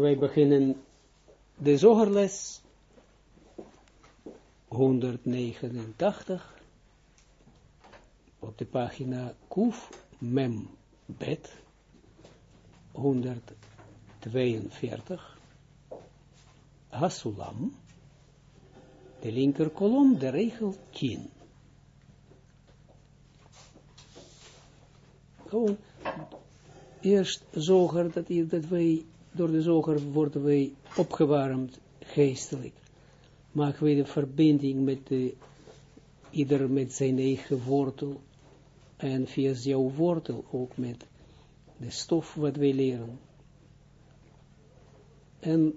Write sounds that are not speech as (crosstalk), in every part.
wij beginnen de zogerles 189 op de pagina Kuf Mem Bet 142 Hasulam de linker kolom, de regel 10. Gewoon eerst zoger, dat, dat wij, door de zoger worden wij opgewarmd geestelijk. Maken wij de verbinding met de, ieder met zijn eigen wortel. En via jouw wortel ook met de stof wat wij leren. En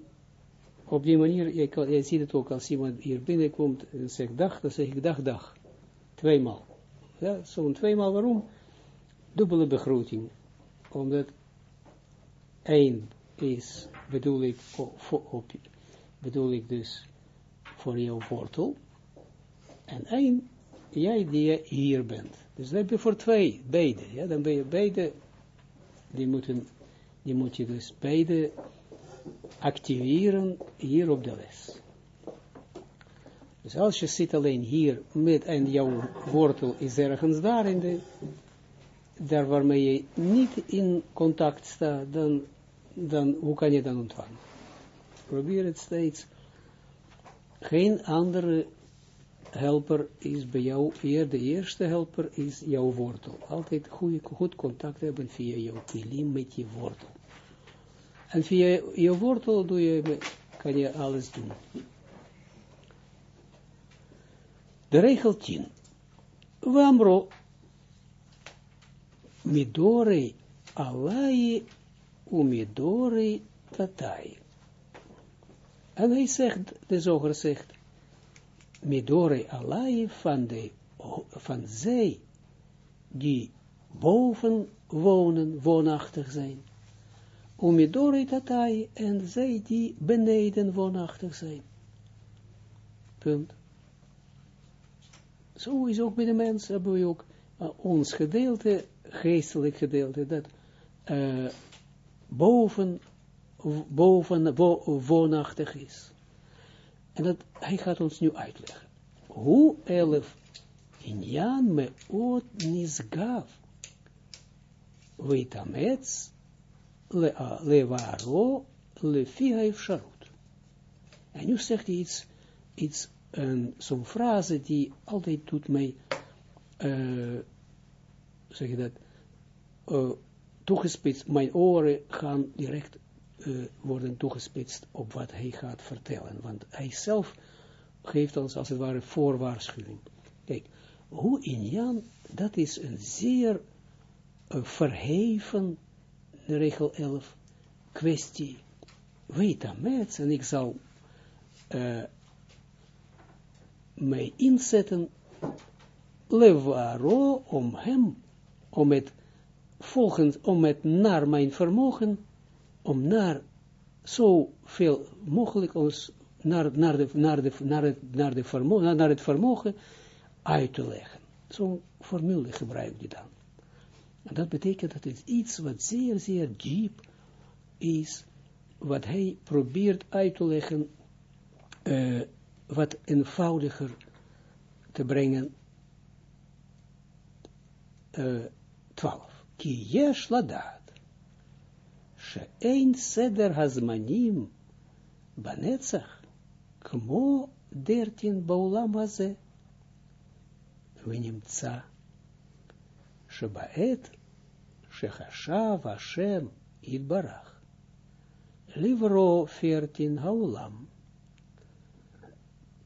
op die manier, je, kan, ziet het ook als iemand hier binnenkomt en zegt dag, dan zeg ik dag, dag. Tweemaal. Ja, zo'n tweemaal, waarom? Dubbele begroeting. Omdat één is, bedoel ik, op, bedoel ik dus voor jouw wortel. En één, jij die hier bent. Dus dan heb je voor twee, beide. Ja, dan ben je beide, die moeten, die moet je dus beide activeren hier op de les. Dus als je zit alleen hier met en jouw wortel is ergens daar in de, daar waarmee je niet in contact staat, dan, dan hoe kan je dan ontvangen? Probeer het steeds. Geen andere helper is bij jou, eer de eerste helper is jouw wortel. Altijd goed, goed contact hebben via jouw kilim met je wortel. En via je wortel doe je, kan je alles doen. De regel 10. Wamro midore alai umidore tatai. En hij zegt, de zoger zegt, midore alai van, de, van zij die boven wonen, woonachtig zijn umidori tatai, en zij die beneden woonachtig zijn. Punt. Zo is ook bij de mens, hebben we ook ons gedeelte, geestelijk gedeelte, dat boven, boven wo, woonachtig is. En dat, hij gaat ons nu uitleggen. Hoe elf inyan me ot nisgav, weet amets, levaro lefi haifsharut. En nu zegt hij iets, iets zo'n frase die altijd doet mij, uh, zeg je dat, uh, toegespitst, mijn oren gaan direct uh, worden toegespitst op wat hij gaat vertellen, want hij zelf geeft ons als het ware voorwaarschuwing. Kijk, hoe in Jan, dat is een zeer verheven de regel 11, kwestie, weet met, en ik zal uh, mij inzetten, levaro, om hem, om het volgens, om het naar mijn vermogen, om naar zoveel mogelijk ons, naar, naar, de, naar, de, naar, het, naar, de vermogen, naar het vermogen uit te leggen. Zo'n formule gebruik je dan. En dat betekent dat het iets wat zeer, zeer diep is, wat hij probeert uit te leggen, uh, wat eenvoudiger te brengen. Uh, 12 Ki yesh ladat. She'ein seder hazmanim banetzach kmo dertin baulam haze. ונמצא שבעת שחשב השם יתברך לברוא פרטין העולם,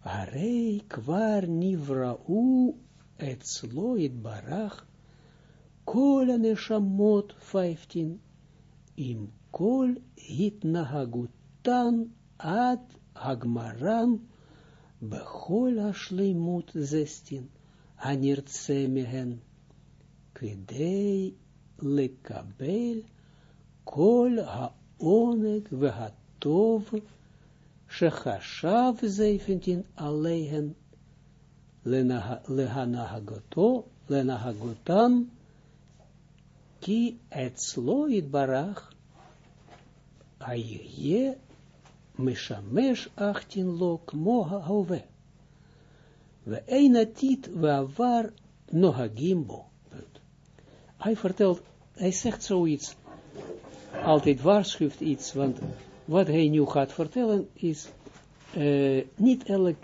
הרי כבר נבראו אצלו יתברך כל הנשמות פייפטין, עם כל התנהגותן עד הגמרן בכל השלימות זסטין, הנרצה מהן. כדי לקבל כל העונג והטוב שחשב זייפנטין עליהן להנהגתו, להנהגותן, Ki sloed barach Aye mishamesh achtin lok moha hove. We einatit we avar nohagimbo. Hij vertelt, hij zegt zoiets, altijd waarschuwt iets, want wat hij nu gaat vertellen is, uh, niet elk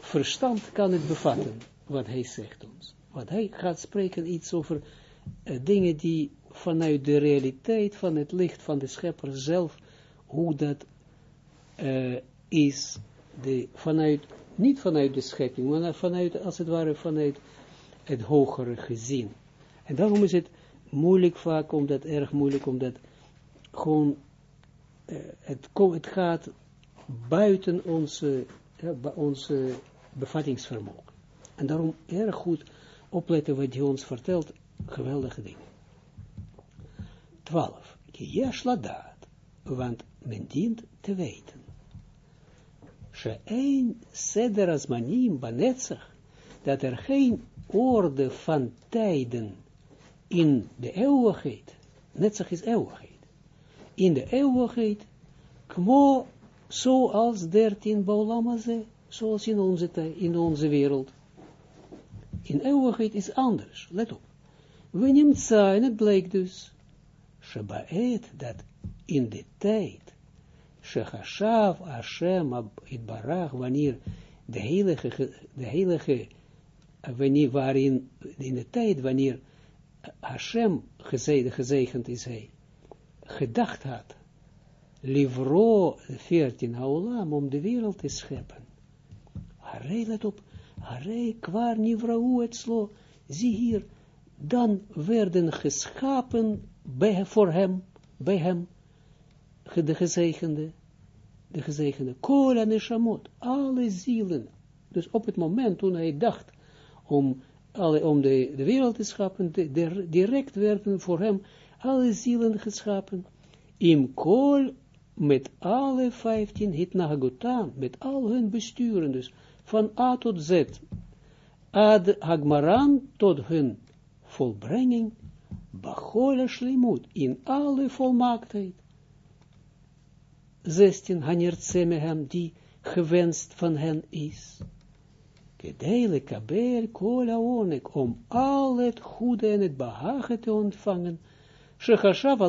verstand kan het bevatten, wat hij zegt ons. wat hij gaat spreken iets over dingen die vanuit de realiteit van het licht van de schepper zelf, hoe dat uh, is, de, vanuit, niet vanuit de schepping, maar vanuit, als het ware, vanuit het hogere gezin. En daarom is het moeilijk vaak, omdat erg moeilijk, omdat gewoon uh, het, het gaat buiten onze, onze bevattingsvermogen. En daarom erg goed opletten wat hij ons vertelt, geweldige dingen. 12. Yesh ladat, want men dient te weten. She'ein seder azmanim banetzach, dat er geen orde van tijden in de eeuwigheid, netzach is eeuwigheid, in de eeuwigheid, kmo zoals dertien baulamaze, zoals in onze, in onze wereld. In eeuwigheid is anders, let op. We zijn, het blijkt dus, dat in de tijd, Shechashav Hashem Itbarach, wanneer de heilige, de heilige, wanneer, waarin, in de tijd, wanneer Hashem, gezegend is hij, gedacht had, livro 14 haolam, om de wereld te scheppen. Harei, let op, harei, kwar nivrau het slo, zie hier, dan werden geschapen bij, voor hem, bij hem, de gezegende, de gezegende, en shamot, alle zielen. Dus op het moment toen hij dacht om, alle, om de, de wereld te schapen, direct werden voor hem alle zielen geschapen, im kol met alle vijftien hitnahagutam, met al hun besturen, dus van A tot Z, ad hagmaran tot hun volbrenging, bachole shlimut, in alle volmaaktheid. 16, hanert hem die gewenst van hen is. Gedeele kabel kola onek, om al het goede en het behagen te ontvangen, shechashav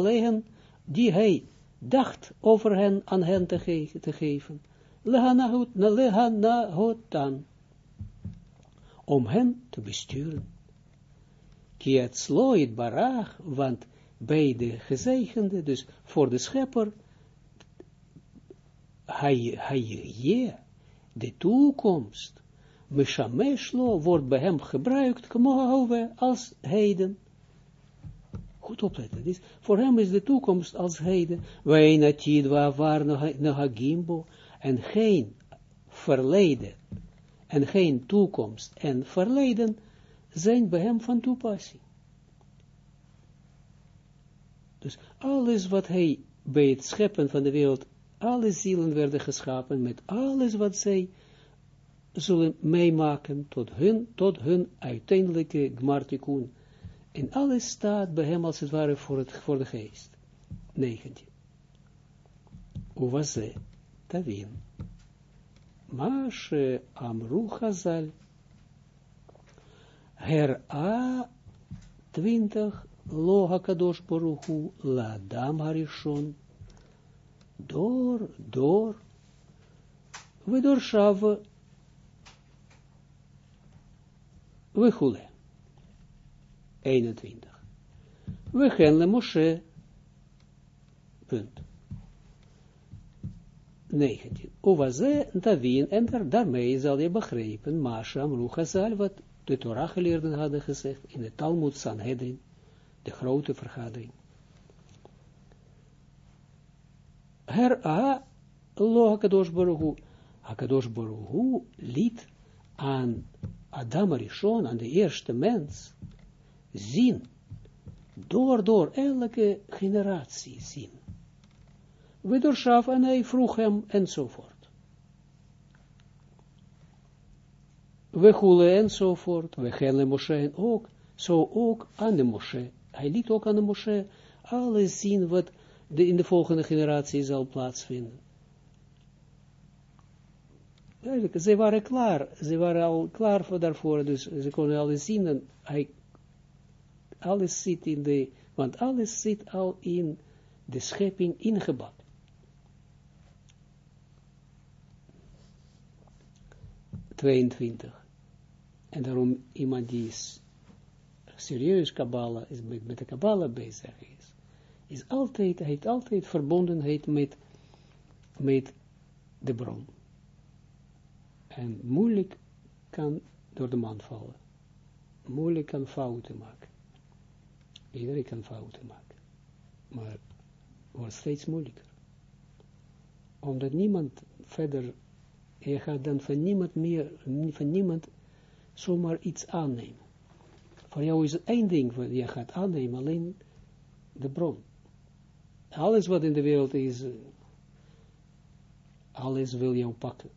die hij dacht over hen aan hen te, ge te geven, lehanahotan, om hen te besturen. Kiatsloit barach, want bij de gezegende, dus voor de schepper, je, de toekomst, Meshameshlo wordt bij hem gebruikt, als heden. Goed opletten. Dus voor hem is de toekomst als heden. Waar nagimbo. En geen verleden. En geen toekomst. En verleden zijn bij hem van toepassing. Dus alles wat hij bij het scheppen van de wereld, alle zielen werden geschapen met alles wat zij zullen meemaken tot hun, tot hun uiteindelijke gmartikun. En alles staat bij hem als het ware voor, het, voor de geest. 19. Uwaze, tavin. Mashe amru chazal. Her a 20 lo hakadosh baruchu la adam harishon. Door, door. We door shava. We hule. 21. We gaan le Moshe. Punt. 19. Ovaze Davin, en daar, daarmee zal je begrijpen, Masha Amruchazal, wat de Torah geleerden hadden gezegd, in de Talmud Sanhedrin, de grote vergadering. Her-a, lo HaKadosh Baruch HaKadosh Baruch liet aan Adam Arishon, aan de eerste mens, zien, door, door elke generatie zien. We doorschaf en hij vroeg hem enzovoort. We goelen enzovoort, we gaan Moshe ook, zo ook aan de Moshe. Hij liet ook aan de Moshe alles zien wat in de volgende generatie zal plaatsvinden. Duidelijk, ze waren klaar, ze waren al klaar voor daarvoor, dus ze konden alles zien, en hij, alles zit in de, want alles zit al in de schepping ingebouwd. Tweeëntwintig. En daarom iemand die is serieus Kabbalah, is met, de Kabbalah bezig is, is altijd, heeft altijd verbondenheid met, met de bron. En moeilijk kan door de man vallen. Moeilijk kan fouten maken. Iedereen kan fouten maken. Maar het wordt steeds moeilijker. Omdat niemand verder, je gaat dan van niemand meer, van niemand zomaar iets aannemen. Voor jou is het één ding wat je gaat aannemen, alleen de bron. Alles wat in de wereld is, eh, alles wil jou pakken.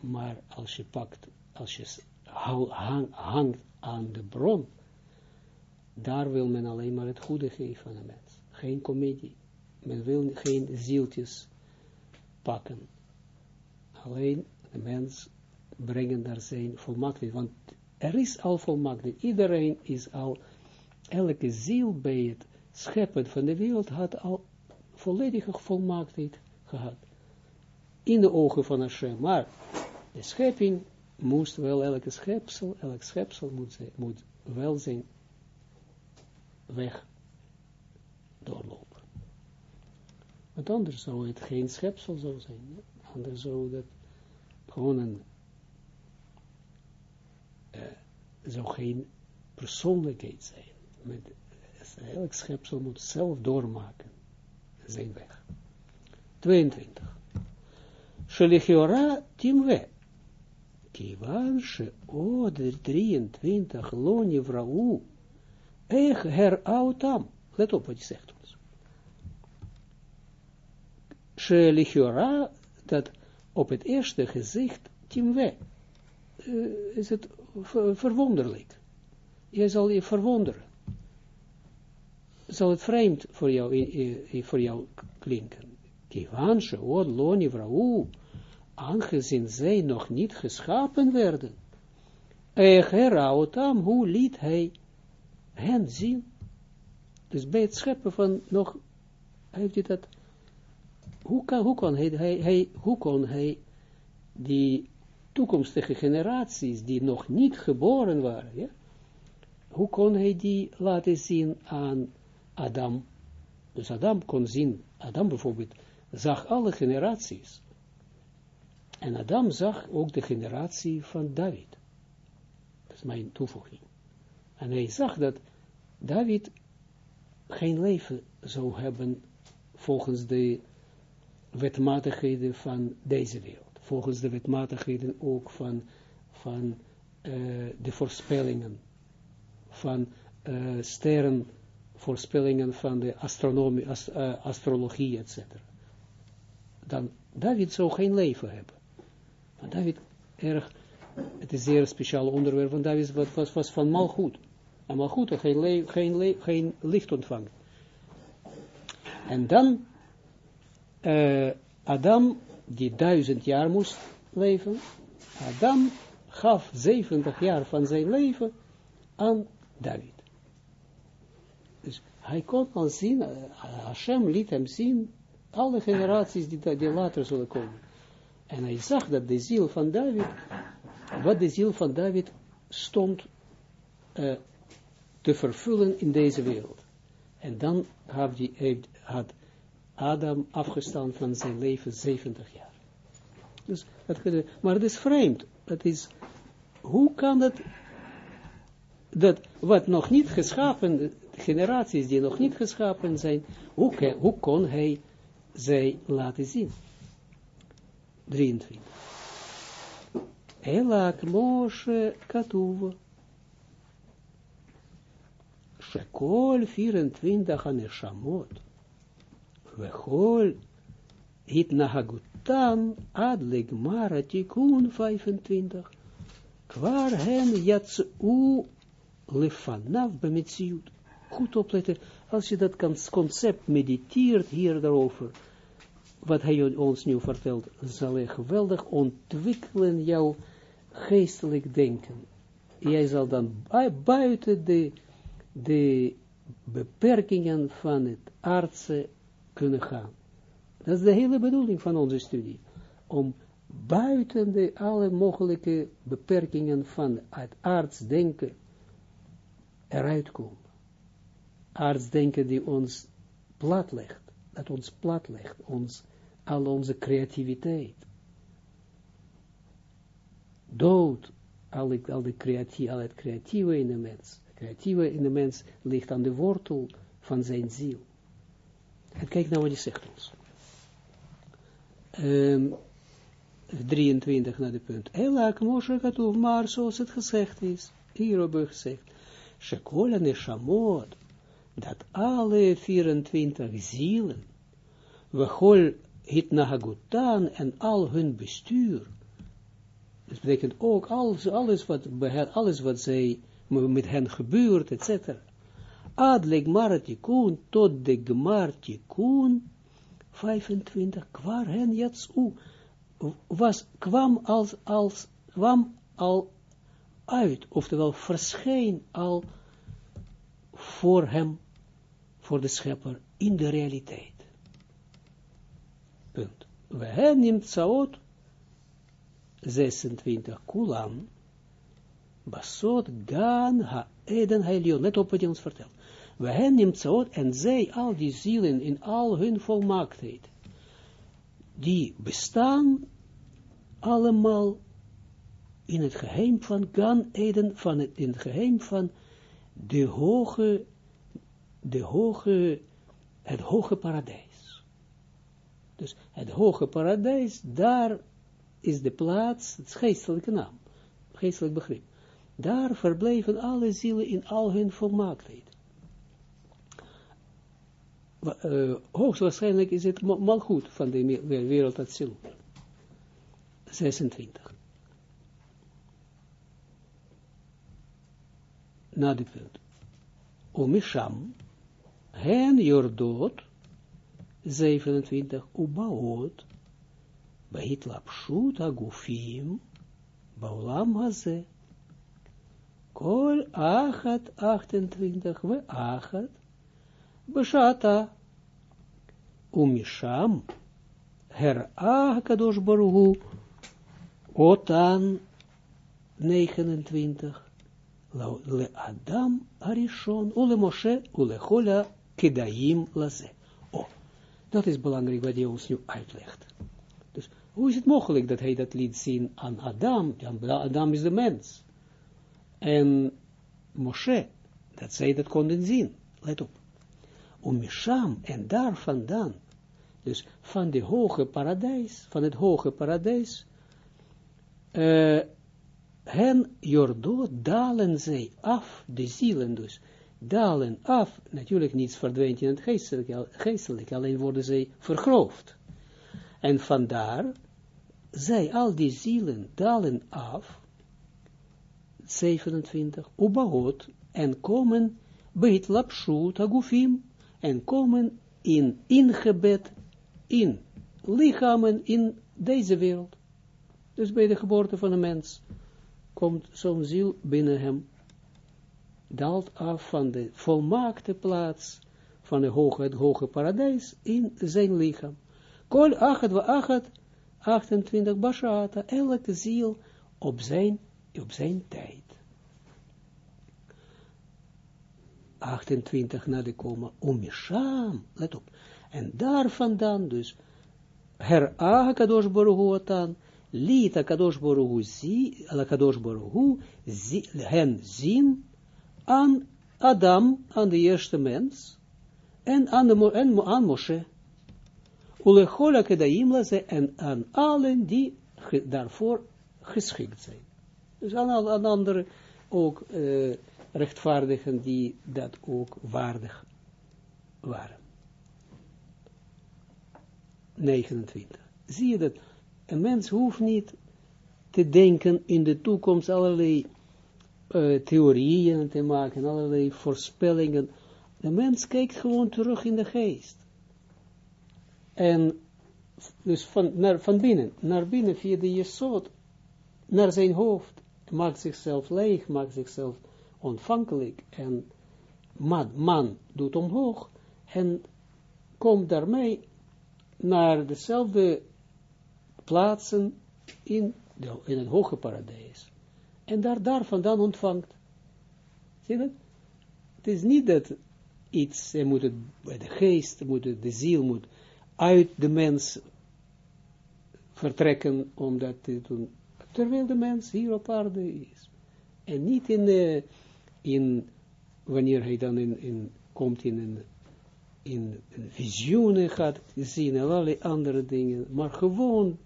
Maar als je pakt, als je hang, hangt aan de bron, daar wil men alleen maar het goede geven aan de mens. Geen comedie. Men wil geen zieltjes pakken. Alleen de mens brengen daar zijn volmaaktheid. Want er is al volmaaktheid. Iedereen is al, elke ziel bij het scheppen van de wereld had al volledige volmaaktheid gehad. In de ogen van Hashem. Maar de schepping moest wel, elke schepsel, elk schepsel moet, moet wel zijn weg doorlopen. Want anders zou het geen schepsel zo zijn. Anders zou dat gewoon een uh, zou geen persoonlijkheid zijn. Met, elk schepsel moet zelf doormaken zijn weg. 22. Shelichiora timwe. Kivan sheod 23 lo nivrau. Ech herautam. Let op wat je zegt ons. Shelichiora, dat op het eerste gezicht timwe. Uh, is het verwonderlijk. Jij zal je verwonderen. Zal het vreemd voor jou, voor jou klinken. Kivanshe, od loni vrau, aangezien zij nog niet geschapen werden. Egerautam, hoe liet hij hen zien? Dus bij het scheppen van nog, heeft hij dat, hoe, kan, hoe, kon hij, hij, hij, hoe hij die toekomstige generaties die nog niet geboren waren, hoe kon hij die laten zien aan Adam? Dus Adam kon zien, Adam bijvoorbeeld, zag alle generaties. En Adam zag ook de generatie van David. Dat is mijn toevoeging. En hij zag dat David geen leven zou hebben volgens de wetmatigheden van deze wereld volgens de wetmatigheden ook van, van uh, de voorspellingen, van uh, sterren, voorspellingen van de astronomie, ast, uh, astrologie, etc. Dan David zou geen leven hebben. Maar David, erg, het is een zeer speciaal onderwerp, want David was, was, was van malgoed. En malgoed had geen, geen, geen licht ontvangt. En dan, uh, Adam die duizend jaar moest leven, Adam gaf 70 jaar van zijn leven aan David. Dus hij kon al zien, uh, Hashem liet hem zien, alle generaties die, die later zullen komen. En hij zag dat de ziel van David, wat de ziel van David stond uh, te vervullen in deze wereld. En dan had, die, had Adam afgestaan van zijn leven 70 jaar. Dus, dat, maar het is vreemd. Het is, hoe kan het, dat wat nog niet geschapen, generaties die nog niet geschapen zijn, hoe, hoe kon hij zij laten zien? 23. Elak Moshe Katuva. Shekol 24 aneshamot. Vechol hitnahagutam ad legmara tikun 25. Kwar hen jatsu lefanav bemetziut. Goed opletten. als je dat concept mediteert hier daarover, wat hij ons nu vertelt, zal hij geweldig ontwikkelen jouw geestelijk denken. Jij zal dan buiten de, de beperkingen van het aardse kunnen gaan. Dat is de hele bedoeling van onze studie. Om buiten de alle mogelijke beperkingen van het aardsdenken eruit komen. Aardsdenken die ons plat legt, dat ons plat legt, ons, al onze creativiteit. Dood al, de creatie, al het creatieve in de mens. Het creatieve in de mens ligt aan de wortel van zijn ziel. En kijk nou wat hij zegt ons. Um, 23 naar de punt. Elak Moshe Katoef, maar zoals het gezegd is, hier hebben we gezegd, Shekola Neshamot, dat alle 24 zielen, we hitnahagutan en al hun bestuur, dat betekent ook alles, alles, wat, alles wat zij, met hen gebeurt, etc. Ad legmar tikun, tot de gmar tikun, 25, kwar hen jatsu, was, kwam als, als, kwam al uit, oftewel verscheen al voor hem, voor de schepper, in de realiteit. Punt. We hebben Tsaot 26 kulam, basot gan ha eden heilion. Let op wat hij ons vertelt. We hebben Tsaot en zij, al die zielen in al hun volmaaktheid, die bestaan allemaal in het geheim van Gan Eden, van het, in het geheim van de hoge, de hoge, het hoge paradijs. Dus het hoge paradijs, daar is de plaats, het geestelijke naam, geestelijk begrip. Daar verblijven alle zielen in al hun volmaaktheid. Uh, hoogstwaarschijnlijk is het mal goed van de wereld dat 26. Na de punt. Omisham, hen jordot, 27, ubaot, lapshut agufim, baulam haze, kol achat 28, we achat, beshata, umisham, her ah kadosh baruhu, Otan 29. Le Adam Arishon, Ule Moshe, Ule Chola, Kedaim Laze. Oh, dat is belangrijk wat hij ons nu uitlegt. Dus hoe is het mogelijk dat hij dat liet zien aan Adam? Adam is de mens. En Moshe, dat zij dat konden zien. Let op. Om Misham, en daar vandaan, dus van de hoge paradijs, van het hoge paradijs, uh, hen jordo dalen zij af, de zielen dus, dalen af, natuurlijk niets verdwijnt in het geestelijk, geestelijk alleen worden zij vergroofd. En vandaar, zij, al die zielen, dalen af, 27, ubaot, en komen bij het lapshut agufim, en komen in ingebed, in lichamen in deze wereld. Dus bij de geboorte van een mens komt zo'n ziel binnen hem, daalt af van de volmaakte plaats van de hoge, het hoge paradijs in zijn lichaam. Kol achat wa achat, 28 bashata, elke ziel op zijn, op zijn tijd. 28 na de koma, omisham, let op. En daar vandaan dus, her kadosh baruch liet Akadosh Boruhu zi, Akadosh Boruhu zi, hen zien aan Adam, aan de eerste mens, en aan, de, en aan Moshe. Ulechola kedaim ze en aan allen die daarvoor geschikt zijn. Dus aan, aan anderen ook uh, rechtvaardigen die dat ook waardig waren. 29. Zie je dat? Een mens hoeft niet te denken in de toekomst allerlei uh, theorieën te maken, allerlei voorspellingen. De mens kijkt gewoon terug in de geest. En dus van, naar, van binnen, naar binnen via de jesot, naar zijn hoofd, maakt zichzelf leeg, maakt zichzelf ontvankelijk en man, man doet omhoog en komt daarmee naar dezelfde plaatsen in, de, in het hoge paradijs. En daar, daar vandaan ontvangt. Zie je dat? Het is niet dat iets, moet het, de geest, moet de ziel moet uit de mens vertrekken om dat te doen. Terwijl de mens hier op aarde is. En niet in, de, in wanneer hij dan in, komt in een in visioenen gaat zien en allerlei andere dingen, maar gewoon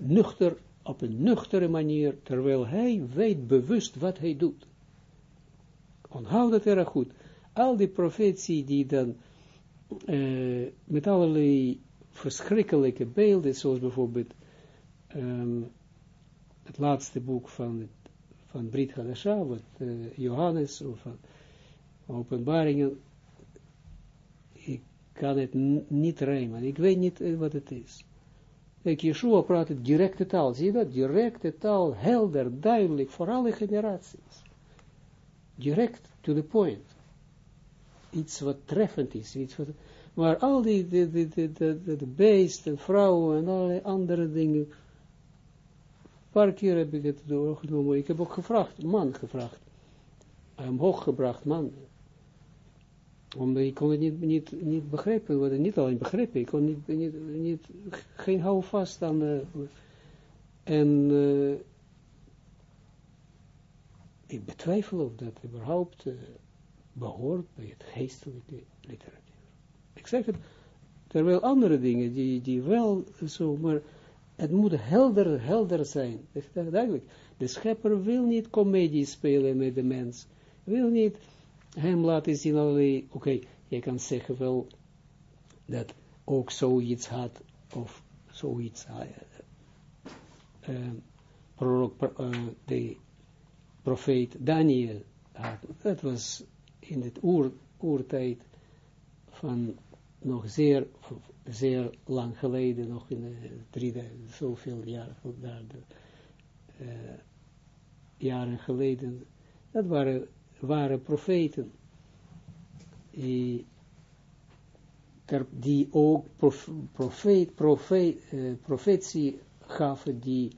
nuchter, op een nuchtere manier, terwijl hij weet bewust wat hij doet. Onthoud dat erg goed. Al die profetie die dan uh, met allerlei verschrikkelijke beelden, zoals bijvoorbeeld um, het laatste boek van, van Brit Hadasha, wat uh, Johannes, of van openbaringen, ik kan het niet rijmen, ik weet niet uh, wat het is. Kijk, Yeshua praat het directe taal, zie je dat? Directe taal, helder, duidelijk, voor alle generaties. Direct, to the point. Iets wat treffend is, iets wat maar al die, de, de, de, de, de beesten, vrouwen en allerlei andere dingen. Paar keer heb ik het doorgenomen. Ik heb ook gevraagd, man gevraagd. Omhoog gebracht, man. Omdat ik kon het niet, niet, niet begrijpen, wat niet alleen begrepen, ik kon niet, niet, geen houvast aan, uh, en uh, ik betwijfel of dat überhaupt uh, behoort bij het geestelijke literatuur. Ik zeg het, terwijl andere dingen, die, die wel zo, maar het moet helder, helder zijn. (laughs) Duidelijk. De schepper wil niet comedie spelen met de mens. Wil niet hem laten zien allerlei, oké, okay, je kan zeggen wel dat ook zoiets had, of zoiets, uh, uh, prorok, uh, de profeet Daniel had. Dat was in het oer, oertijd van nog zeer, zeer lang geleden, nog in de drie, zoveel jaren, uh, jaren geleden, dat waren, profeten, die, die ook prof, profeet, profeet, uh, profetie gaven, die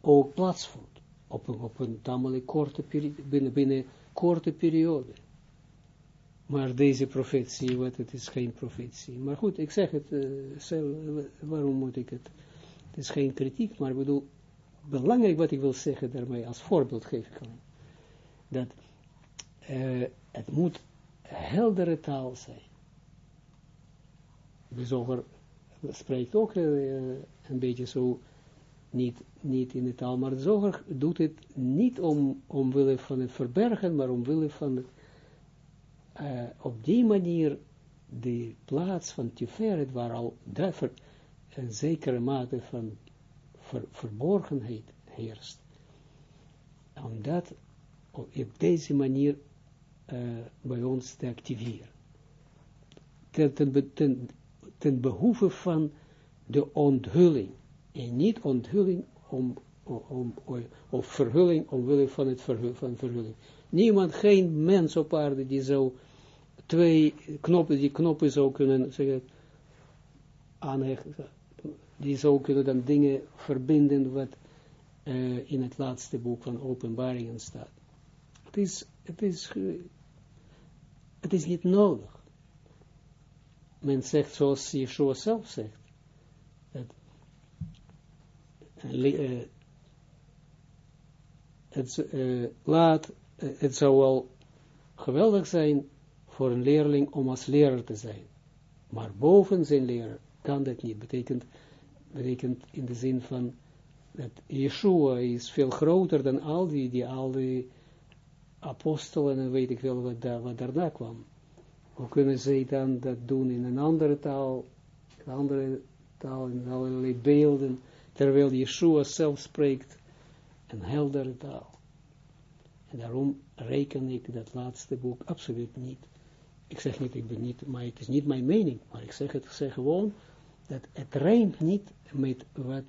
ook plaatsvond, op een, op een tamelijk korte periode, binnen, binnen korte periode. Maar deze profetie, wat het is geen profetie. Maar goed, ik zeg het, uh, waarom moet ik het? Het is geen kritiek, maar ik bedoel, belangrijk wat ik wil zeggen daarmee, als voorbeeld geef ik aan. Dat het moet heldere taal zijn. De zoger spreekt ook een beetje zo, niet, niet in de taal, maar de zoger doet het niet om, omwille van het verbergen, maar omwille van uh, op die manier de plaats van Tiferet, waar al ver, een zekere mate van ver, verborgenheid heerst, om dat op deze manier uh, bij ons te activeren. Ten, ten, ten, behoeve van de onthulling, en niet onthulling om, om, of verhulling omwille van het verhulling. Niemand, geen mens op aarde die zou twee knoppen, die knoppen zou kunnen zeggen, aanhechten, die zou kunnen dan dingen verbinden wat uh, in het laatste boek van openbaringen staat. Het is, het is, het is niet nodig. Men zegt zoals Yeshua zelf zegt, dat het, uh, laat, het zou wel geweldig zijn voor een leerling om als leraar te zijn. Maar boven zijn leraar kan dat niet. Betekent, betekent in de zin van dat Yeshua is veel groter dan al die, die al die apostelen en weet ik wel wat, daar, daarna kwam. Hoe kunnen zij dan dat doen in een andere taal, een andere taal, in allerlei beelden, terwijl Yeshua zelf spreekt een heldere taal. En daarom reken ik dat laatste boek absoluut niet ik zeg niet, ik ben niet, maar het is niet mijn mening, maar ik zeg het, ik zeg gewoon, dat het rijmt niet met wat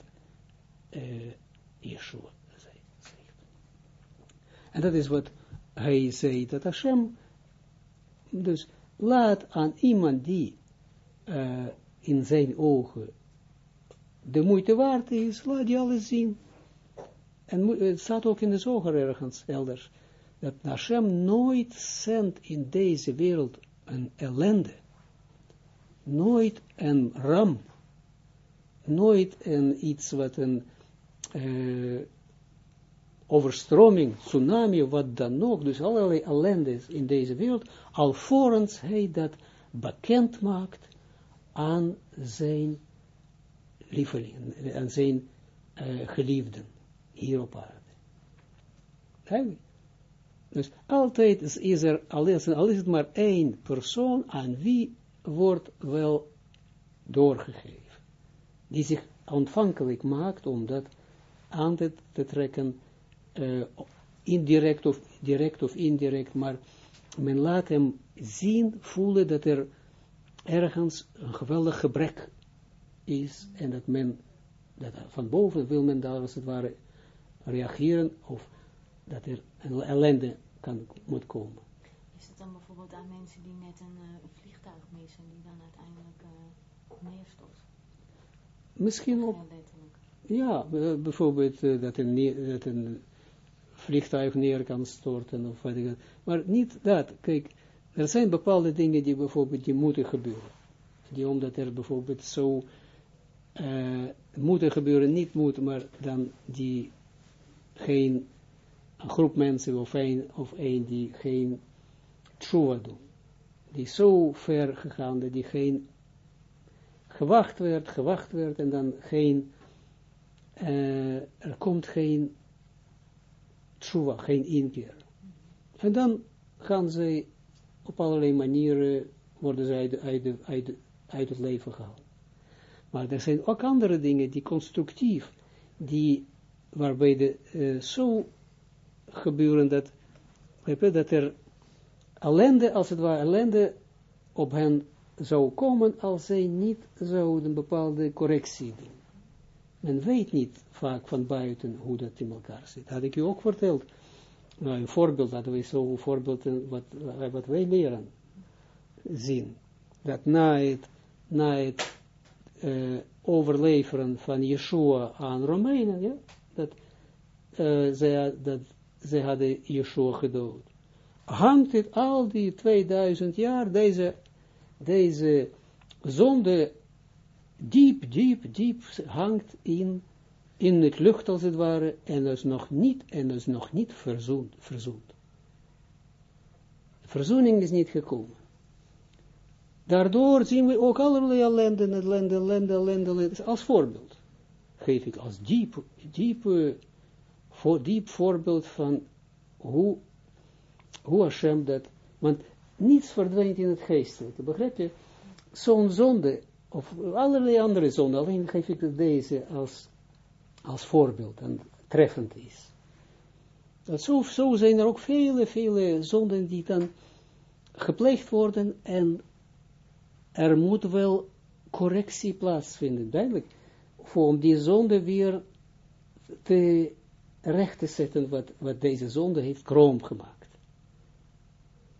uh, Yeshua zegt. En dat is wat hij zei, dat Hashem, dus laat aan iemand die uh, in zijn ogen de moeite waard is, laat die alles zien. En het staat ook in de zoger ergens, elders, dat Hashem nooit zendt in deze wereld een ellende, nooit een ramp, nooit een iets wat een uh, overstroming, tsunami, wat dan ook, dus allerlei ellendes in deze wereld, alvorens hij dat bekend maakt aan zijn lievelingen, aan zijn uh, geliefden hier op aarde. Dus altijd is er, al is, het maar één persoon aan wie wordt wel doorgegeven. Die zich ontvankelijk maakt om dat aan te, trekken, uh, indirect of direct of indirect, maar men laat hem zien, voelen dat er ergens een geweldig gebrek is en dat men, dat van boven wil men daar als het ware reageren of dat er een ellende kan, moet komen. Is het dan bijvoorbeeld aan mensen die net een, uh, vliegtuig missen, die dan uiteindelijk uh, neerstort? Misschien op, ja, bijvoorbeeld uh, dat, een dat een vliegtuig neer kan storten of wat ik Maar niet dat, kijk, er zijn bepaalde dingen die bijvoorbeeld die moeten gebeuren. Die omdat er bijvoorbeeld zo uh, moeten gebeuren, niet moet, maar dan die geen een groep mensen of een, of een die geen tshuva doen. Die zo ver gegaan, dat die geen gewacht werd, gewacht werd en dan geen, uh, er komt geen tshuva, geen inkeer. En dan gaan zij op allerlei manieren, worden zij uit, uit, uit, uit het leven gehaald. Maar er zijn ook andere dingen die constructief, die, waarbij de, uh, zo gebeuren dat, dat er ellende, als het ware ellende op hen zou komen als zij niet zouden bepaalde correctie doen. Men weet niet vaak van buiten hoe dat in elkaar zit. Had ik u ook verteld. Nou, een voorbeeld, dat we zo voorbeeld wat, wat wij leren zien. Dat na het, na het overleveren van Yeshua aan Romeinen, ja, dat, uh, zij, dat zij hadden Yeshua gedood. Hangt het al die 2000 jaar, deze, deze zonde diep, diep, diep hangt in, in het lucht als het ware, en is nog niet, en is nog niet verzoend, verzoend. Verzoening is niet gekomen. Daardoor zien we ook allerlei ellende, ellende, ellende, ellende, als voorbeeld. Geef ik als diep, diep, voor, diep voorbeeld van hoe, hoe Hashem dat, want niets verdwijnt in het geestelijke, begrijp je? Zo'n zonde, of allerlei andere zonden, alleen geef ik deze als, als voorbeeld en treffend is. Zo, zo zijn er ook vele, vele zonden die dan gepleegd worden en er moet wel correctie plaatsvinden, duidelijk, om die zonde weer te recht te zetten wat, wat deze zonde heeft kroom gemaakt.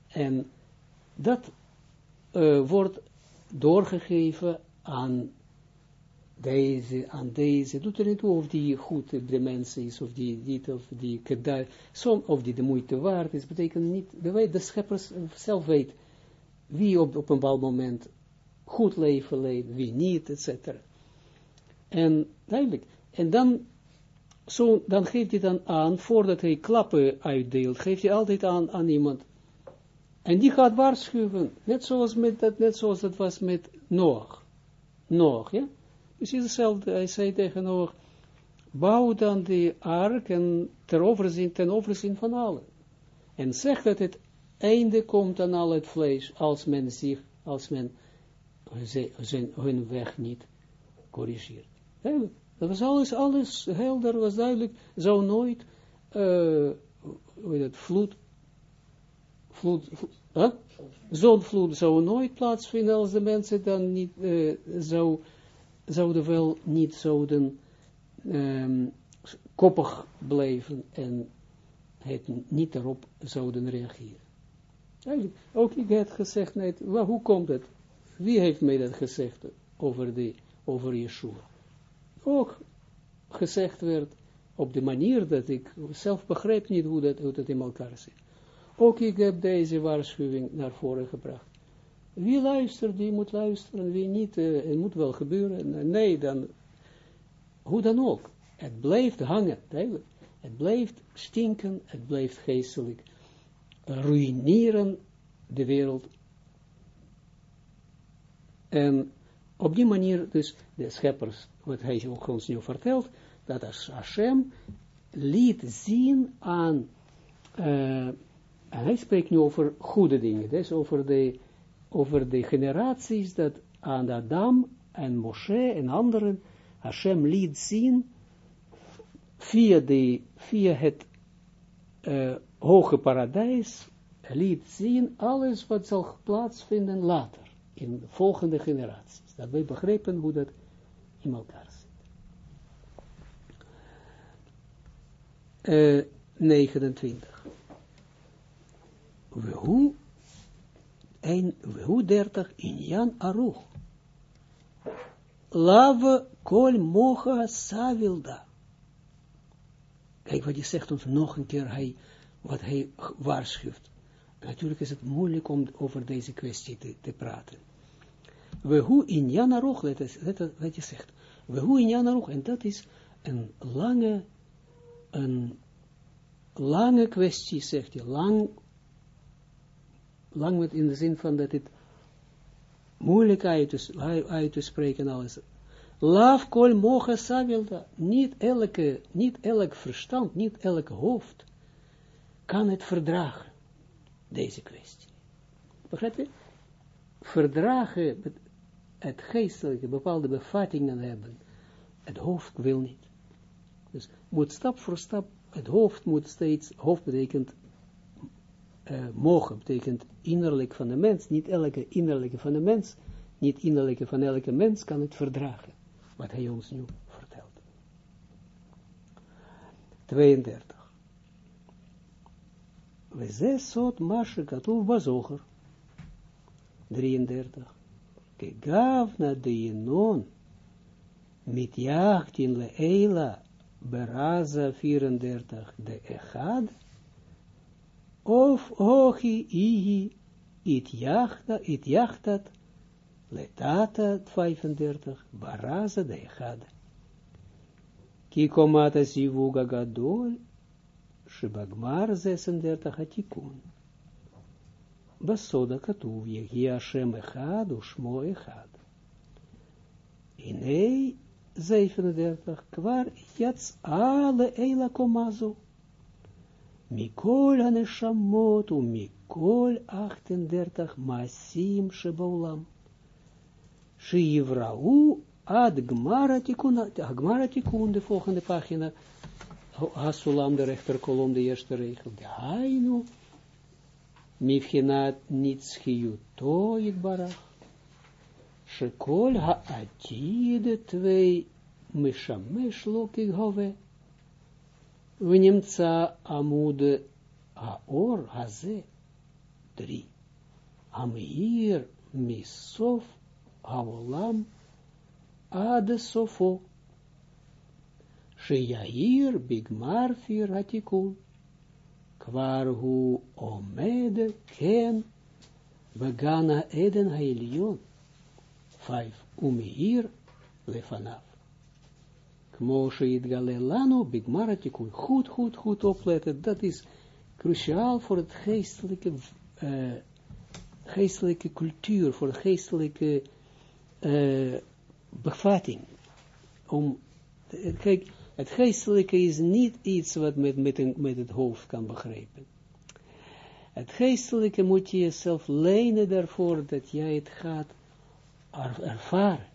En dat uh, wordt doorgegeven aan deze, aan deze, doet er niet toe of die goed de mens is, of die dit, of die kedai, of die de moeite waard is, betekent niet, de, de schepper zelf weet wie op, op een bepaald moment goed leven leidt, wie niet, etc. En duidelijk, en dan, zo, dan geeft hij dan aan, voordat hij klappen uitdeelt, geeft hij altijd aan aan iemand. En die gaat waarschuwen, net zoals, met dat, net zoals dat was met Noach. Noach, ja? Dus hetzelfde, hij zei tegen Noach, bouw dan die ark en ter overzien, ten overzien van allen. En zeg dat het einde komt aan al het vlees, als men zich, als men zijn, hun weg niet corrigeert. Dat was alles, alles helder, was duidelijk, zou nooit, uh, hoe het, vloed vloed, huh? zonvloed zou nooit plaatsvinden als de mensen dan niet, uh, zou, zouden wel niet zouden um, koppig blijven en het niet erop zouden reageren. Ook ik had gezegd, net, hoe komt het? Wie heeft mij dat gezegd over, de, over Yeshua? Ook gezegd werd op de manier dat ik zelf begreep niet hoe dat, hoe dat in elkaar zit. Ook ik heb deze waarschuwing naar voren gebracht. Wie luistert, die moet luisteren, wie niet, uh, het moet wel gebeuren. Nee, dan, hoe dan ook. Het blijft hangen. Het blijft stinken, het blijft geestelijk ruïneren de wereld. En op die manier, dus de scheppers, wat hij ook ons nu vertelt, dat Hashem liet zien aan, uh, hij spreekt nu over goede dingen, dus over de, over de generaties dat aan Adam en Moshe en anderen, Hashem liet zien, via, de, via het uh, hoge paradijs, liet zien alles wat zal plaatsvinden later, in de volgende generaties. Dat wij begrepen hoe dat in elkaar zit. Uh, 29. Hoe, en hoe 30 in Jan Aruch. Lave kol mocha savilda. Kijk wat hij zegt ons nog een keer, hij, wat hij waarschuwt. Natuurlijk is het moeilijk om over deze kwestie te, te praten. We hoe in Janaroch, let je zegt, we hoe in Janaroch, en dat is een lange, een lange kwestie, zegt hij, lang, lang met in de zin van dat het moeilijk uit te, uit te spreken alles. Laaf kol mocha savilda, niet elke, niet elk verstand, niet elk hoofd kan het verdragen deze kwestie. Begrijp je? Verdragen, het geestelijke, bepaalde bevattingen hebben. Het hoofd wil niet. Dus moet stap voor stap, het hoofd moet steeds, hoofd betekent uh, mogen, betekent innerlijk van de mens, niet elke innerlijke van de mens, niet innerlijke van elke mens kan het verdragen, wat hij ons nu vertelt. 32. We zesot mashe katuv bazocher. 33. Kegavna de jenon mit jachtin le eila beraza 34 de echad of ochi ihi it jachta it jachtat letata 35 baraza de echad. Kikomata sivuga gadol Shibagmar 36 Atikun. Basoda katuv Yehi Hashem Echad Ushmo Echad. Inei 37 kwar Yats Ale Eila Komazo. Mikol Aneshamot u Mikol 38 Masim Shebaulam. Shivrau ad Gmara Tikun, de volgende pagina, Hasulam, de rechterkolom, de eerste regel. De Mifhinat Nitzchiuto Yitbarach. Shekol Ha'atide twee Mishamesh Lokig Hove. Wnimtsa Amude Haor Haze. Drie. Amir Misof Haolam Ad Sofo. Sheyair bigmar fir hatikun. Kvar hu omed ken begana eden hailion. Vijf. Umeir lefanaf. Kmoshe itgale lano bigmar hatikun. Goed, goed, goed opletten. Dat is cruciaal voor het geestelijke, uh, geestelijke cultuur, voor de geestelijke uh, bevatting. Om, kijk, het geestelijke is niet iets wat met, met, het hoofd kan begrijpen. Het geestelijke moet je jezelf lenen daarvoor dat jij het gaat ervaren.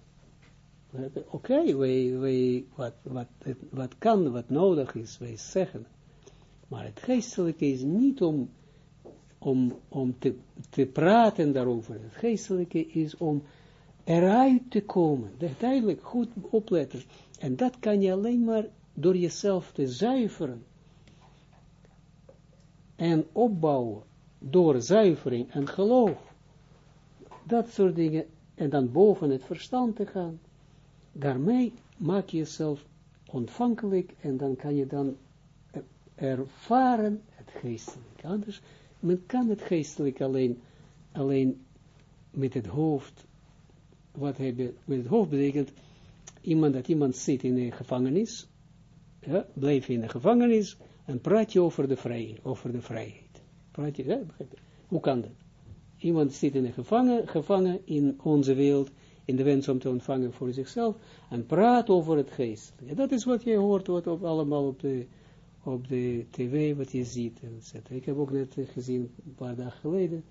Oké, okay, wij, wat, wat, wat kan, wat nodig is, wij zeggen. Maar het geestelijke is niet om, om, om te, te praten daarover. Het geestelijke is om eruit te komen. Duidelijk, goed opletten. En dat kan je alleen maar door jezelf te zuiveren. En opbouwen. Door zuivering en geloof. Dat soort dingen. En dan boven het verstand te gaan. Daarmee maak je jezelf ontvankelijk. En dan kan je dan ervaren het geestelijk. Anders, men kan het geestelijk alleen, alleen met het hoofd. Wat hebben met het hoofd betekent, iemand dat iemand zit in een gevangenis, ja, blijf in de gevangenis en praat je over de vrijheid. Over de vrijheid. Praat je, ja, hoe kan dat? Iemand zit in een gevangen, gevangen in onze wereld, in de wens om te ontvangen voor zichzelf, en praat over het geest. Ja, dat is wat je hoort, wat op, allemaal op de, op de tv, wat je ziet, etc. Ik heb ook net gezien, een paar dagen geleden,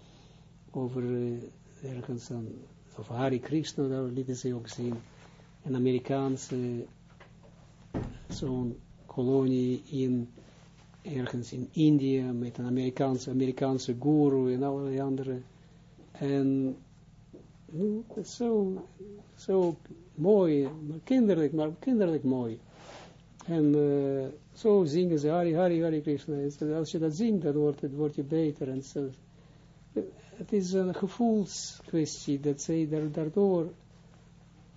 over uh, ergens of Hari Krishna, daar lieten ze ook zien, een Amerikaanse, zo'n kolonie in, ergens in India, met een Amerikaanse, Amerikaanse guru en allerlei andere, en zo, zo mooi, maar kinderlijk, maar kinderlijk mooi. En uh, zo zingen ze Hari Hari Hari Krishna. Als je dat zingt, dan wordt het wordt je beter. En zo. Het is een gevoelskwestie dat zij daardoor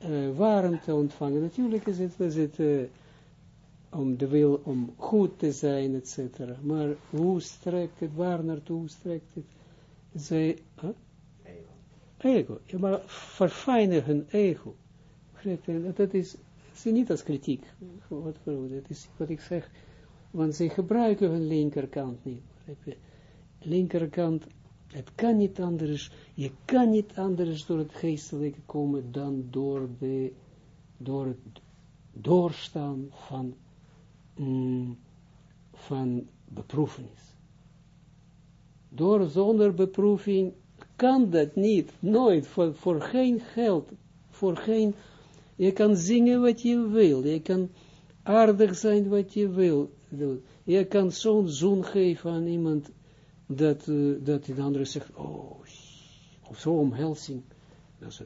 uh, warmte ontvangen. Natuurlijk is het, is het uh, om de wil om goed te zijn, etc. Maar hoe strekt het, waar naartoe strekt het? Zij, huh? ego. Ja, maar verfijnen hun ego. Dat is, zie niet als kritiek. Wat, dat is wat ik zeg. Want ze gebruiken hun linkerkant niet. Linkerkant, het kan niet anders. Je kan niet anders door het geestelijke komen dan door, de, door het doorstaan van, mm, van beproevenis. Door zonder beproeving kan dat niet, nooit, voor, geen geld, voor geen, je kan zingen wat je wil, je kan aardig zijn wat je wil, je kan zo'n zoen geven aan iemand, dat, uh, dat een andere zegt, oh, of zo omhelzing, dat, zo,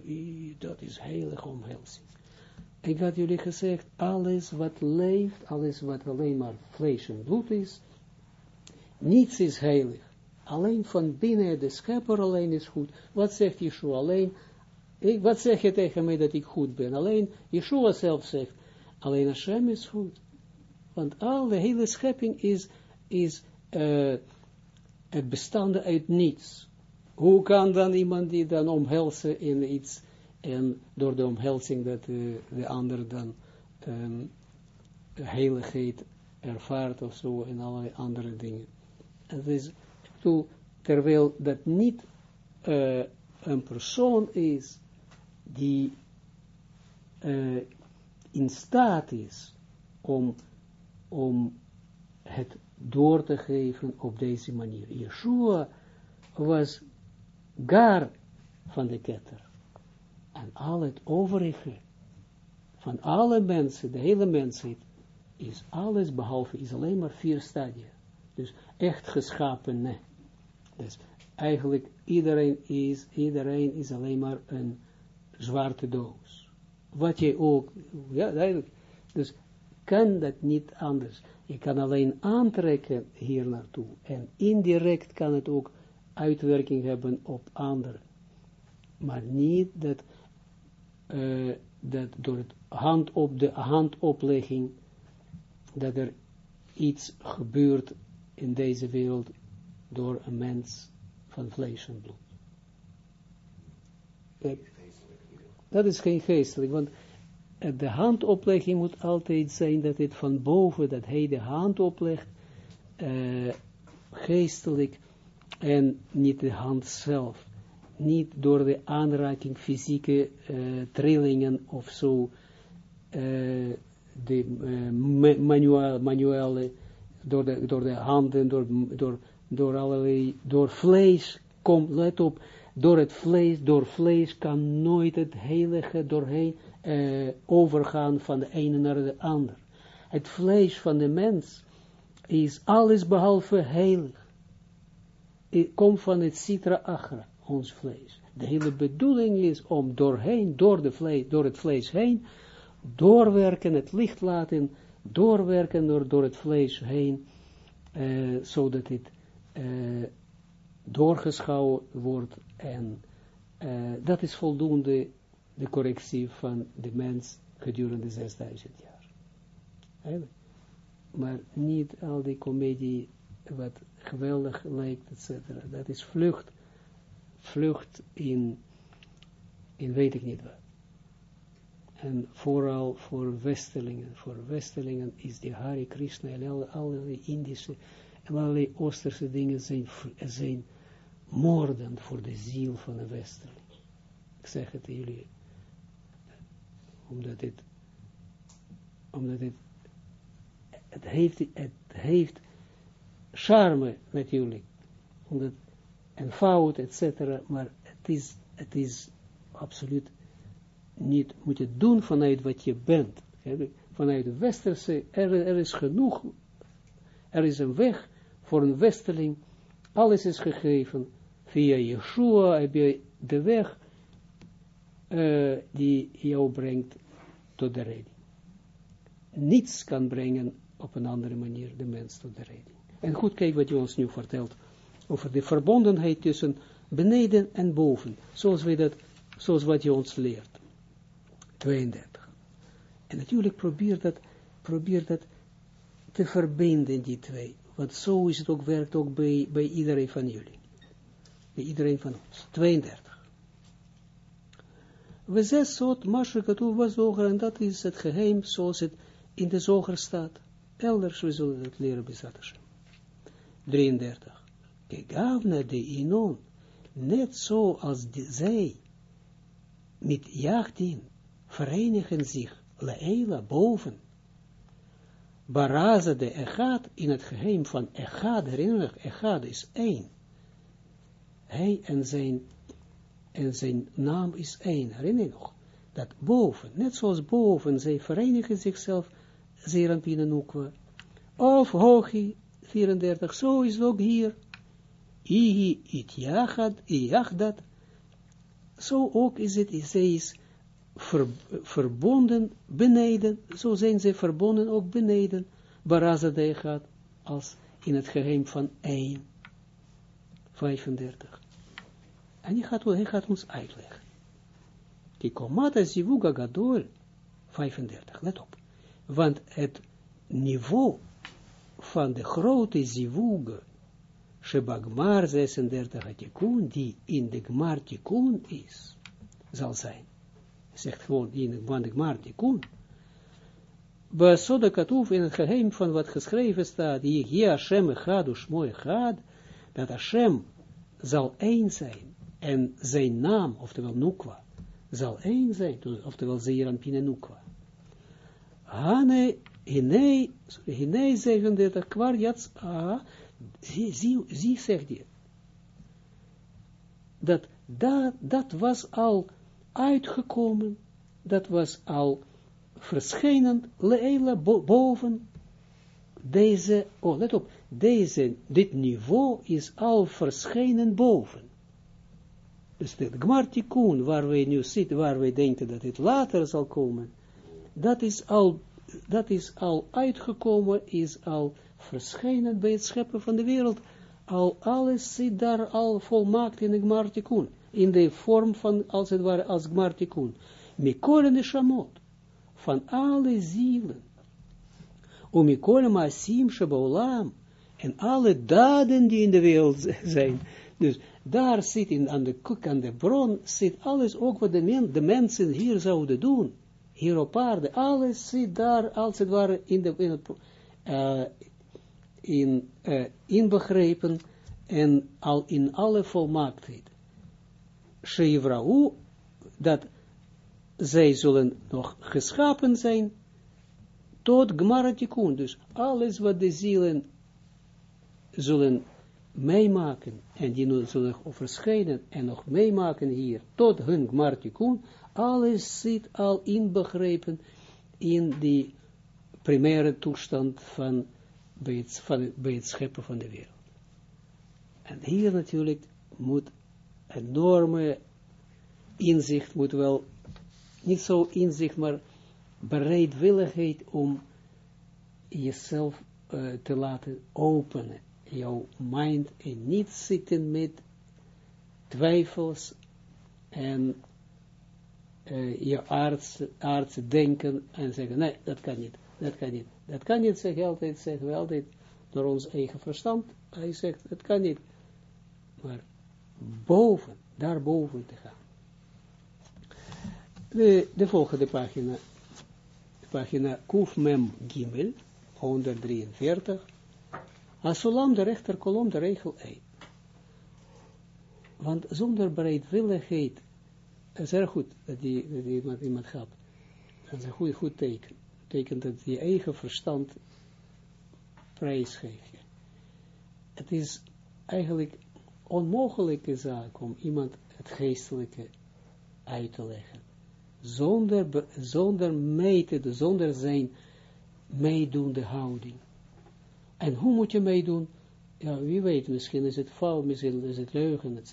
dat is heilig omhelzing. Ik had jullie gezegd, alles wat leeft, alles wat alleen maar vlees en bloed is, niets is heilig. Alleen van binnen de schepper alleen is goed. Wat zegt Yeshua alleen? Ik, wat zeg je tegen mij dat ik goed ben? Alleen Yeshua zelf zegt, alleen Hashem is goed. Want al de hele schepping is, is uh, het bestaande uit niets. Hoe kan dan iemand die dan omhelzen in iets, en door de omhelzing dat uh, de ander dan um, heiligheid ervaart of zo en allerlei andere dingen. Het is terwijl dat niet uh, een persoon is die uh, in staat is om, om het door te geven op deze manier. Yeshua was gar van de ketter. En al het overige van alle mensen, de hele mensheid, is alles behalve, is alleen maar vier stadia. Dus echt geschapen, nee. Dus eigenlijk iedereen is, iedereen is alleen maar een zwarte doos. Wat je ook, ja, duidelijk. Dus kan dat niet anders. Je kan alleen aantrekken hier naartoe. En indirect kan het ook uitwerking hebben op anderen. Maar niet dat, uh, dat door het hand op de handoplegging, dat er iets gebeurt in deze wereld door een mens van vlees en bloed. Dat is geen geestelijk, want de handoplegging moet altijd zijn dat het van boven, dat hij de hand oplegt, uh, geestelijk, en niet de hand zelf. Niet door de aanraking, fysieke uh, trillingen of zo, uh, de manuele, manuele, door de, door de handen, door, door door allerlei, door vlees, kom, let op, door het vlees, door vlees kan nooit het heilige doorheen eh, overgaan van de ene naar de ander. Het vlees van de mens is alles behalve heilig. komt van het citra agra, ons vlees. De hele bedoeling is om doorheen, door, de vlees, door het vlees heen, doorwerken, het licht laten, doorwerken door, door het vlees heen, uh, zodat het uh, doorgeschouwd wordt en uh, dat is voldoende de correctie van de mens gedurende 6000 jaar. Maar niet al die comedie wat geweldig lijkt, etc. Dat is vlucht, vlucht in, in weet ik niet wat. En vooral voor Westelingen, voor Westelingen is die Hari Krishna en alle, allerlei Indische en allerlei Oosterse dingen zijn, zijn moordend voor de ziel van een Westeling. Ik zeg het jullie, omdat het, omdat het, het heeft, het heeft charme natuurlijk, omdat, en fout, et cetera, maar het is, het is absoluut niet, moet je doen vanuit wat je bent. Vanuit de westerse, er, er is genoeg, er is een weg voor een westeling, alles is gegeven, via Yeshua heb je de weg uh, die jou brengt tot de redding. Niets kan brengen op een andere manier de mens tot de redding. En goed, kijk wat je ons nu vertelt over de verbondenheid tussen beneden en boven, zoals, we dat, zoals wat je ons leert. 32. En natuurlijk probeer dat, probeer dat te verbinden, die twee. Want zo is het ook, werkt ook bij, bij iedereen van jullie. Bij iedereen van ons. 32. We zes soort Mashrekatu was zoger, en dat is het geheim zoals het in de zoger staat. Elders, we zullen het leren bij 33. Gegavna de Inon, net zo als zij met jachtin verenigen zich leila boven. Baraza de Echad in het geheim van Echad, herinner Echad is één. Hij en zijn, en zijn naam is één, herinner je nog? Dat boven, net zoals boven, zij verenigen zichzelf, Zerampina Nukwa, of Hochi, 34, zo is het ook hier. Ihi it jachad, zo ook is het, zij is ver, verbonden beneden, zo zijn ze verbonden ook beneden, Barazadeh gaat, als in het geheim van 1, 35. En hij gaat, hij gaat ons uitleggen. Kikomata zivuga gadol, 35, let op. Want het niveau van de grote zivuga, Shebagmar 36 tikun, die in de Gmar tikun is, zal zijn zegt gewoon in Gmar Tikkun, Basoda Katuf in het geheim van wat geschreven staat, hier Hashem Echad Ushmo Echad, dat Hashem zal één zijn, en zijn naam, oftewel Nukwa, zal één zijn, oftewel Zeeranpine Nukwa. Hane, Hinei, Hinei 37, kwar jats, ah, zie, zie, zie, zegt hij, dat, dat, dat was al uitgekomen, dat was al verschenen, leila boven deze, oh let op, deze, dit niveau is al verschenen boven. Dus de Gmartikun, waar wij nu zitten, waar wij denken dat het later zal komen, dat is al, dat is al uitgekomen, is al verschenen bij het scheppen van de wereld, al alles zit daar al volmaakt in de Gmartikun in de vorm van, als het ware, als gmartikun. Mikole neshamot, van alle zielen. Om mikole maasim shabaolam, en alle daden die in de wereld zijn. Dus daar zit in, aan de koek, aan de bron, zit alles, ook wat de, men, mensen hier zouden doen. Hier op aarde, alles zit daar, als het ware, in, de, in het, uh, in, uh, inbegrepen en al in alle volmaaktheid. Sheivrau, dat zij zullen nog geschapen zijn tot Gmaratikun. Dus alles wat de zielen zullen meemaken, en die zullen verschijnen en nog meemaken hier, tot hun Gmaratikun, alles zit al inbegrepen in die primaire toestand van bij het, van, bij het scheppen van de wereld. En hier natuurlijk moet enorme inzicht, moet wel, niet zo inzicht, maar bereidwilligheid om jezelf uh, te laten openen, jouw mind, en niet zitten met twijfels en uh, je arts, arts denken en zeggen, nee, dat kan niet, dat kan niet. Dat kan niet, zeg altijd, zeggen we altijd, door ons eigen verstand. Hij zegt, het kan niet. Maar boven, daarboven te gaan. De, de volgende pagina, pagina Kuf Mem Gimel, 143. Asulam de rechterkolom, de regel 1. Want zonder bereidwilligheid, is erg goed dat die, dat die iemand, iemand gaat. Dat is een goed, goed teken. Betekent dat je eigen verstand prijs geef je. Het is eigenlijk onmogelijke zaak om iemand het geestelijke uit te leggen. Zonder, zonder meten, zonder zijn meedoende houding. En hoe moet je meedoen? Ja, wie weet, misschien is het fout, misschien is het leugen, etc.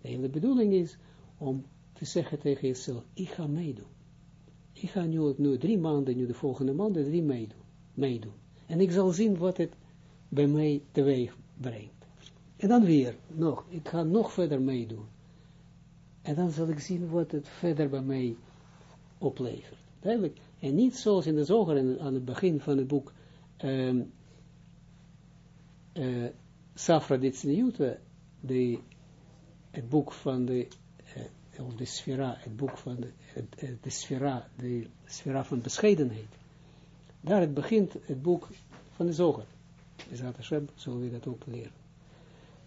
De hele bedoeling is om te zeggen tegen jezelf, ik ga meedoen. Ik ga nu, nu drie maanden, nu de volgende maanden, drie meedoen. meedoen. En ik zal zien wat het bij mij teweeg brengt. En dan weer, nog, ik ga nog verder meedoen. En dan zal ik zien wat het verder bij mij oplevert. Duidelijk. En niet zoals in de zoger aan het begin van het boek um, uh, Safra de het boek van de, uh, of de sfera, het boek van de, uh, de sfera, de sfera van bescheidenheid. Daar het begint het boek van de zoger. Is dat Hashem, zullen we dat ook leren.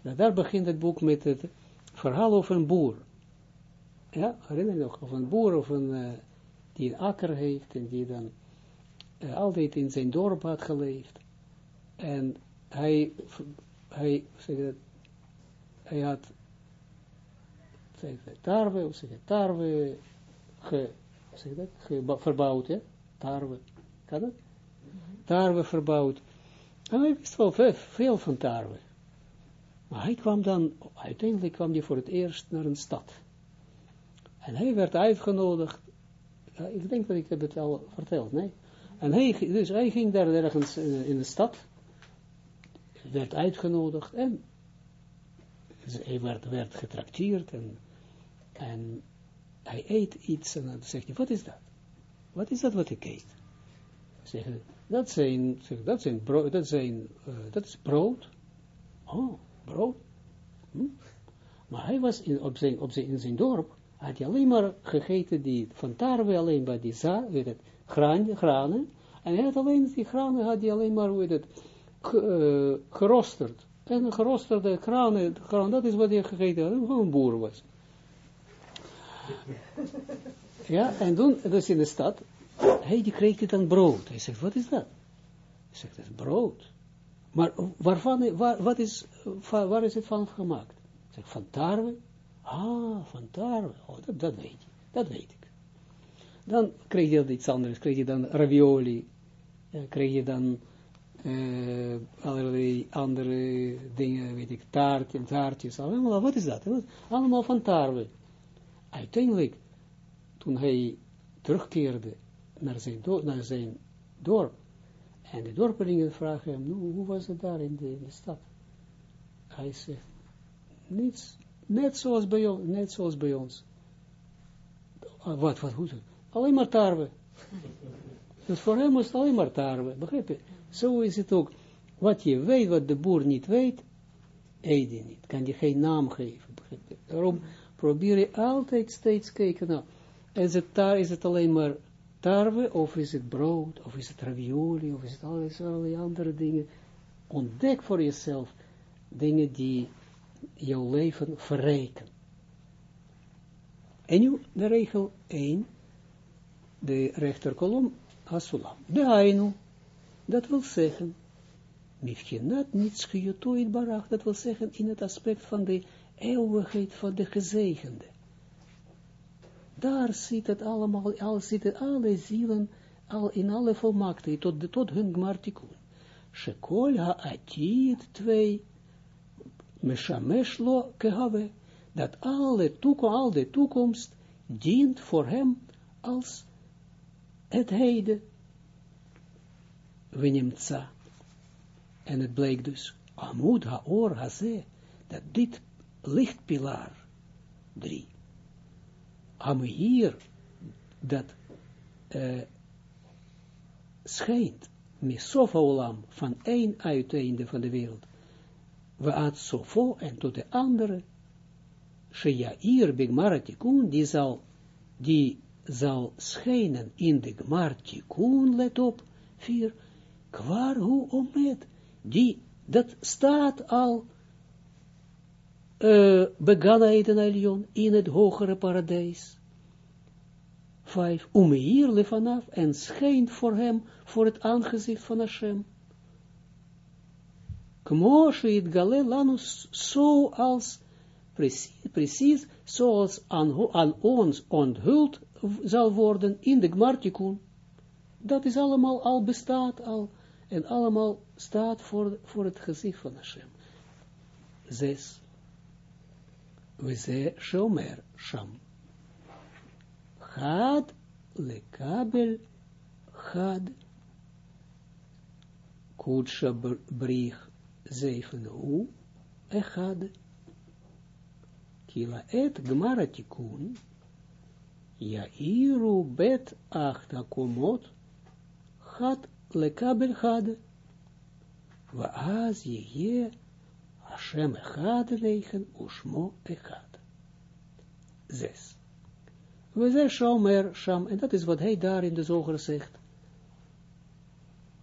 Nou, daar begint het boek met het verhaal over een boer. Ja, herinner je nog, of een boer of een, uh, die een akker heeft en die dan uh, altijd in zijn dorp had geleefd. En hij, hij, zeg dat, hij had, zeg dat, tarwe, zeg dat, tarwe, ge, zeg dat, verbouwd, ja, tarwe, kan dat? Tarwe verbouwd. En hij wist wel veel van tarwe. Maar hij kwam dan, uiteindelijk kwam hij voor het eerst naar een stad. En hij werd uitgenodigd, ik denk dat ik heb het al verteld, nee. En hij, dus hij ging daar ergens in de stad, werd uitgenodigd en hij werd, werd getrakteerd en, en hij eet iets en dan zegt hij, wat is dat? Wat is dat wat ik eet? Zeggen, dat zijn, dat zijn dat zijn, uh, dat is brood. Oh, brood. Hm? Maar hij was in, op zijn, op zijn, in zijn dorp, had hij alleen maar gegeten die van tarwe, alleen bij die za, weet het, graan, granen. En hij had alleen die granen, had hij alleen maar, weet het, uh, gerosterd. En gerosterde granen, granen, dat is wat hij gegeten had, gewoon een boer was. Ja, en toen, dus in de stad, hij die kreeg dan brood. Hij zegt, wat is dat? Hij zegt, dat is brood. Maar waarvan, waar, wat is, waar is het van gemaakt? Zeg, van tarwe? Ah, van tarwe. Oh, dat, weet je. Dat weet ik. Dan kreeg je iets anders. Kreeg je dan ravioli. Kreeg je dan uh, allerlei andere dingen, weet ik, taartjes, taartjes. Allemaal, wat is dat? Allemaal van tarwe. Uiteindelijk, toen hij terugkeerde naar zijn, naar zijn dorp, en de dorpelingen vragen hem, nou, hoe was het daar in de, stad? Hij zegt, niets, net zoals bij ons, net zoals bij ons. Ah, wat, wat, hoe Alleen maar tarwe. (laughs) Dus voor hem is het alleen maar tarwe, begrijp je? Zo is het ook. Wat je weet, wat de boer niet weet, eet je niet. Kan je geen naam geven, begrijp je? Daarom probeer je altijd steeds kijken, nou, is het, daar, is het alleen maar tarwe, of is het brood, of is het ravioli, of is het alles, allerlei andere dingen. Ontdek voor jezelf dingen die jouw leven verrijken. En nu de regel 1, de rechterkolom, asulam. De ainu, dat wil zeggen, mifchenat niet schiotoid barach, dat wil zeggen in het aspect van de eeuwigheid van de gezegende. Daar zit het allemaal, al zitten alle zielen, al in alle volmaaktheid, tot, tot hun gmartikun. Shekol ha-atid twee, meshamesh lo kehave, dat alle toekomst, al de toekomst dient voor hem als het heden. Wenimtsa. En het bleek dus, Amud haor haze, dat dit lichtpilaar, drie, hier dat uh, schijnt, misofa olam, van één uiteinde van de wereld, we aan sofo en tot de andere, Sheyair bigmaratikun, die zal, die zal schijnen in de gmartikun, let op, vier, kwar hoe omet, die, dat staat al, uh, Begana Eden in het hogere paradijs. Vijf, Umeir vanaf en schijnt voor hem, voor het aangezicht van Hashem. Kmoshe it gale lanus, zoals, precies, zoals aan, aan ons onthuld zal worden in de Gmartikun. Dat is allemaal al bestaat al, en allemaal staat voor, voor het gezicht van Hashem. Zes. We ze shomer sham. Had lekabel had kutsha brich zeven u echad kila et gmara tikun iru bet achta komot had lekabel had waaz je Hashem echad wegen ushmo echad. Zes. We zeggen Shomer Sham, en dat is wat hij daar in de zoger zegt.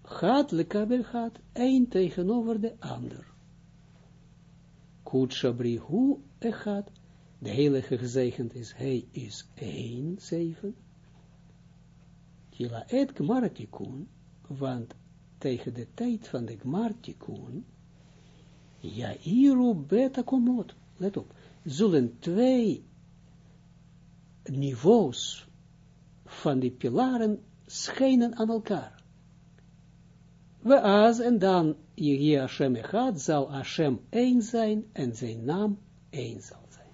Gaat lekabel gaat, een tegenover de ander. Kutshabri hu echad, de heilige gezegend is, hij is één, zeven. Kila et gmartikun, want tegen de tijd van de gmartikun, ja, iru beta komot. Let op. Zullen twee niveaus van die pilaren schijnen aan elkaar. We as en dan je Hashem gaat, zal Hashem één zijn en zijn naam één zal zijn.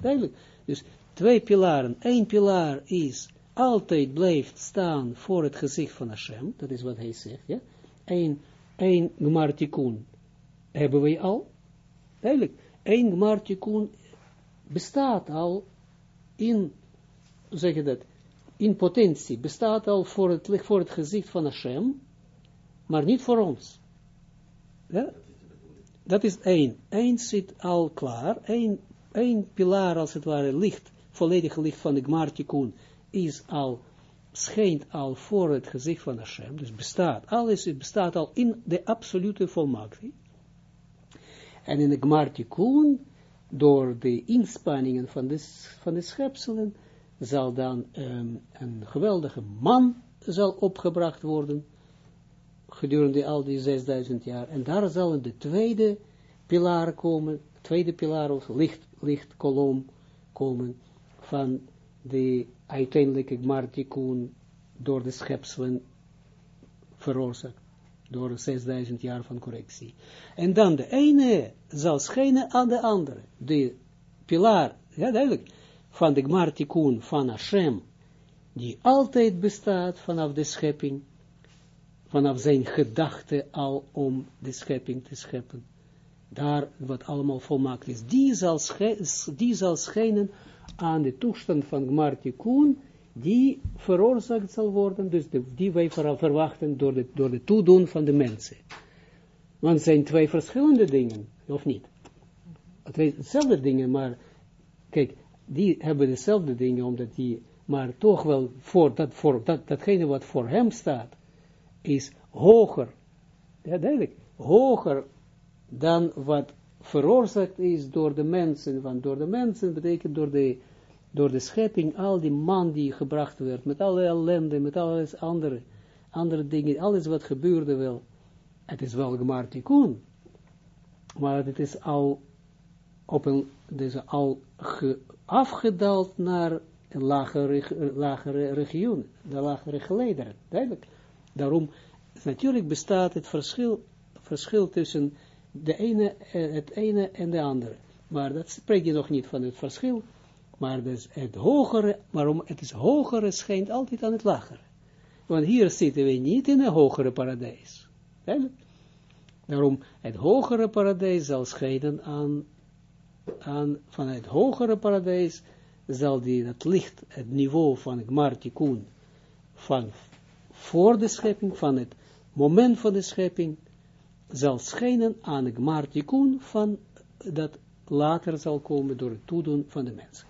Duidelijk. Dus twee pilaren. Eén pilaar is altijd blijft staan voor het gezicht van Hashem. Dat is wat hij zegt. Ja? Eén, één gmartikun hebben wij al. Eigenlijk, één Gmartikun bestaat al in, zeg je dat, in potentie, bestaat al voor het, voor het gezicht van Hashem, maar niet voor ons. Dat is één. Eén zit al klaar, één, één pilaar als het ware licht, volledig licht van de Gmartikun, is al, schijnt al voor het gezicht van Hashem, dus bestaat, alles bestaat al in de absolute volmaaktheid. En in de Gmartikun, door de inspanningen van de, van de schepselen, zal dan um, een geweldige man zal opgebracht worden, gedurende al die 6000 jaar. En daar zal de tweede pilaar komen, tweede pilaar of licht, lichtkolom komen van de uiteindelijke Gmartikun door de schepselen veroorzaakt door 6000 jaar van correctie. En dan de ene zal schijnen aan de andere. De pilaar, ja duidelijk, van de Gmartikun van Hashem, die altijd bestaat vanaf de schepping, vanaf zijn gedachte al om de schepping te scheppen. Daar wat allemaal volmaakt is. Die zal, die zal schijnen aan de toestand van Gmartikun, die veroorzaakt zal worden, dus die wij verwachten door de, door de toedoen van de mensen. Want het zijn twee verschillende dingen, of niet? Het zijn hetzelfde dingen, maar kijk, die hebben dezelfde dingen, omdat die, maar toch wel voor, dat, voor dat, datgene wat voor hem staat, is hoger, ja duidelijk, hoger dan wat veroorzaakt is door de mensen, want door de mensen betekent door de door de schepping, al die man die gebracht werd, met alle ellende, met alles andere, andere dingen, alles wat gebeurde wel, het is wel gemartikun, maar het is al op een, al ge, afgedaald naar een lagere, lagere region, de lagere gelederen, duidelijk. Daarom, natuurlijk bestaat het verschil, verschil tussen de ene, eh, het ene en de andere. Maar dat spreekt je nog niet van het verschil. Maar dus het hogere, waarom het is hogere schijnt altijd aan het lagere. Want hier zitten we niet in een hogere paradijs. Daarom, het hogere paradijs zal schijnen aan, aan van het hogere paradijs zal die, dat licht, het niveau van het van voor de schepping, van het moment van de schepping, zal schijnen aan het van dat later zal komen door het toedoen van de mens.